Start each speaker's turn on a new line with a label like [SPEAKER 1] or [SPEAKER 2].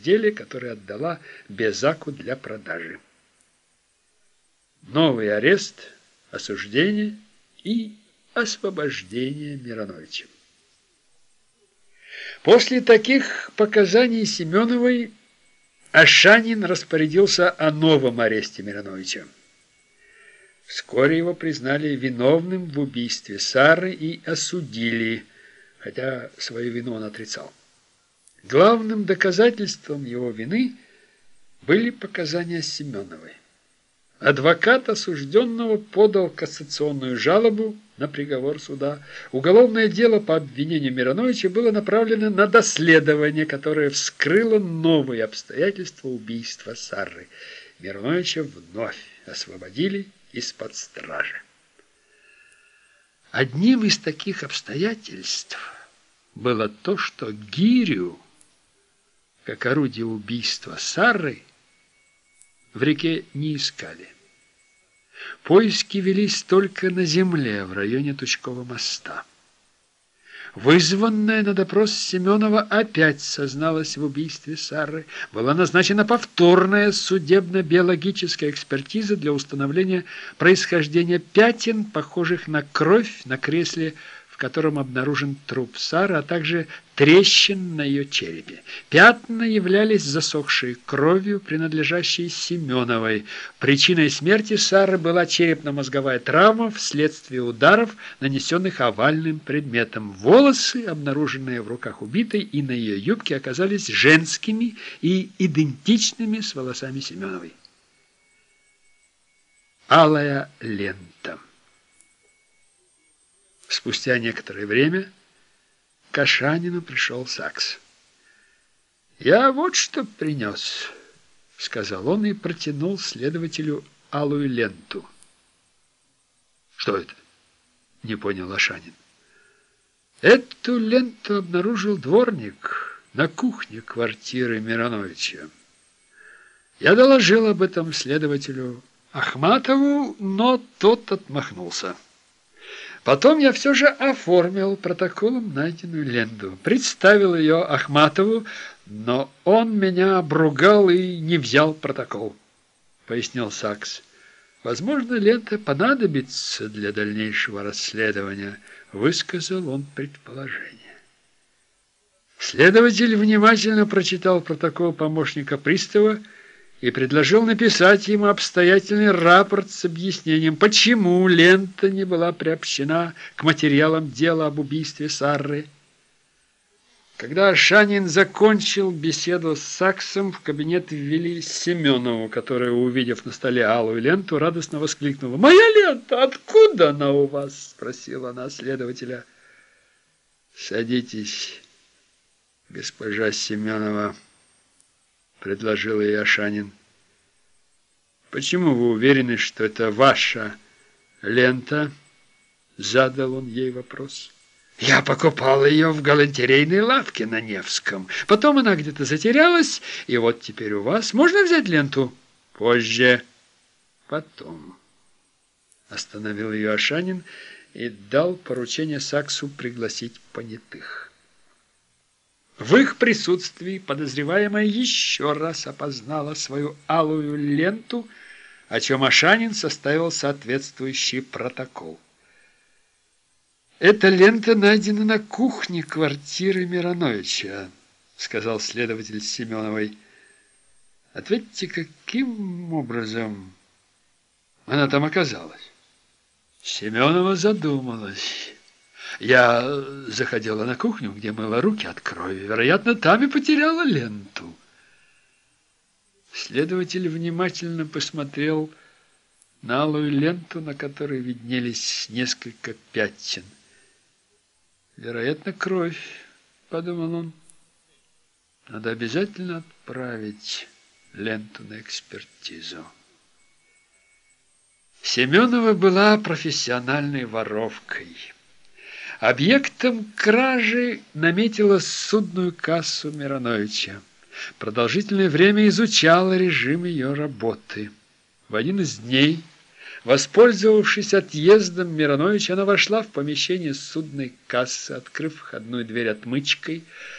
[SPEAKER 1] изделие, которое отдала Безаку для продажи. Новый арест, осуждение и освобождение Мироновича. После таких показаний Семеновой Ашанин распорядился о новом аресте Мироновича. Вскоре его признали виновным в убийстве Сары и осудили, хотя свою вину он отрицал. Главным доказательством его вины были показания Семеновой. Адвокат осужденного подал кассационную жалобу на приговор суда. Уголовное дело по обвинению Мироновича было направлено на доследование, которое вскрыло новые обстоятельства убийства Сарры. Мироновича вновь освободили из-под стражи. Одним из таких обстоятельств было то, что гирю, как орудие убийства Сарры, в реке не искали. Поиски велись только на земле, в районе Тучкового моста. Вызванная на допрос Семенова опять созналась в убийстве Сары. Была назначена повторная судебно-биологическая экспертиза для установления происхождения пятен, похожих на кровь на кресле котором обнаружен труп Сары, а также трещин на ее черепе. Пятна являлись засохшей кровью, принадлежащей Семеновой. Причиной смерти Сары была черепно-мозговая травма вследствие ударов, нанесенных овальным предметом. Волосы, обнаруженные в руках убитой и на ее юбке, оказались женскими и идентичными с волосами Семеновой. Алая лента Спустя некоторое время к Ашанину пришел Сакс. «Я вот что принес», — сказал он и протянул следователю алую ленту. «Что это?» — не понял Ашанин. «Эту ленту обнаружил дворник на кухне квартиры Мироновича. Я доложил об этом следователю Ахматову, но тот отмахнулся». Потом я все же оформил протоколом найденную ленту, представил ее Ахматову, но он меня обругал и не взял протокол, пояснил Сакс. Возможно, лента понадобится для дальнейшего расследования, высказал он предположение. Следователь внимательно прочитал протокол помощника пристава и предложил написать ему обстоятельный рапорт с объяснением, почему лента не была приобщена к материалам дела об убийстве Сарры. Когда Шанин закончил беседу с Саксом, в кабинет ввели Семенову, которая, увидев на столе алую ленту, радостно воскликнула. «Моя лента! Откуда она у вас?» – спросила она следователя. «Садитесь, госпожа Семенова» предложил ей Ашанин. «Почему вы уверены, что это ваша лента?» Задал он ей вопрос. «Я покупал ее в галантерейной лавке на Невском. Потом она где-то затерялась, и вот теперь у вас. Можно взять ленту?» «Позже. Потом». Остановил ее Ашанин и дал поручение Саксу пригласить понятых. В их присутствии подозреваемая еще раз опознала свою алую ленту, о чем Ашанин составил соответствующий протокол. «Эта лента найдена на кухне квартиры Мироновича», — сказал следователь Семеновой. «Ответьте, каким образом она там оказалась?» Семенова задумалась. Я заходила на кухню, где мыла руки от крови. Вероятно, там и потеряла ленту. Следователь внимательно посмотрел на алую ленту, на которой виднелись несколько пятен. «Вероятно, кровь», — подумал он. «Надо обязательно отправить ленту на экспертизу». Семенова была профессиональной воровкой. Объектом кражи наметила судную кассу Мироновича. Продолжительное время изучала режим ее работы. В один из дней, воспользовавшись отъездом Мироновича, она вошла в помещение судной кассы, открыв входную дверь отмычкой,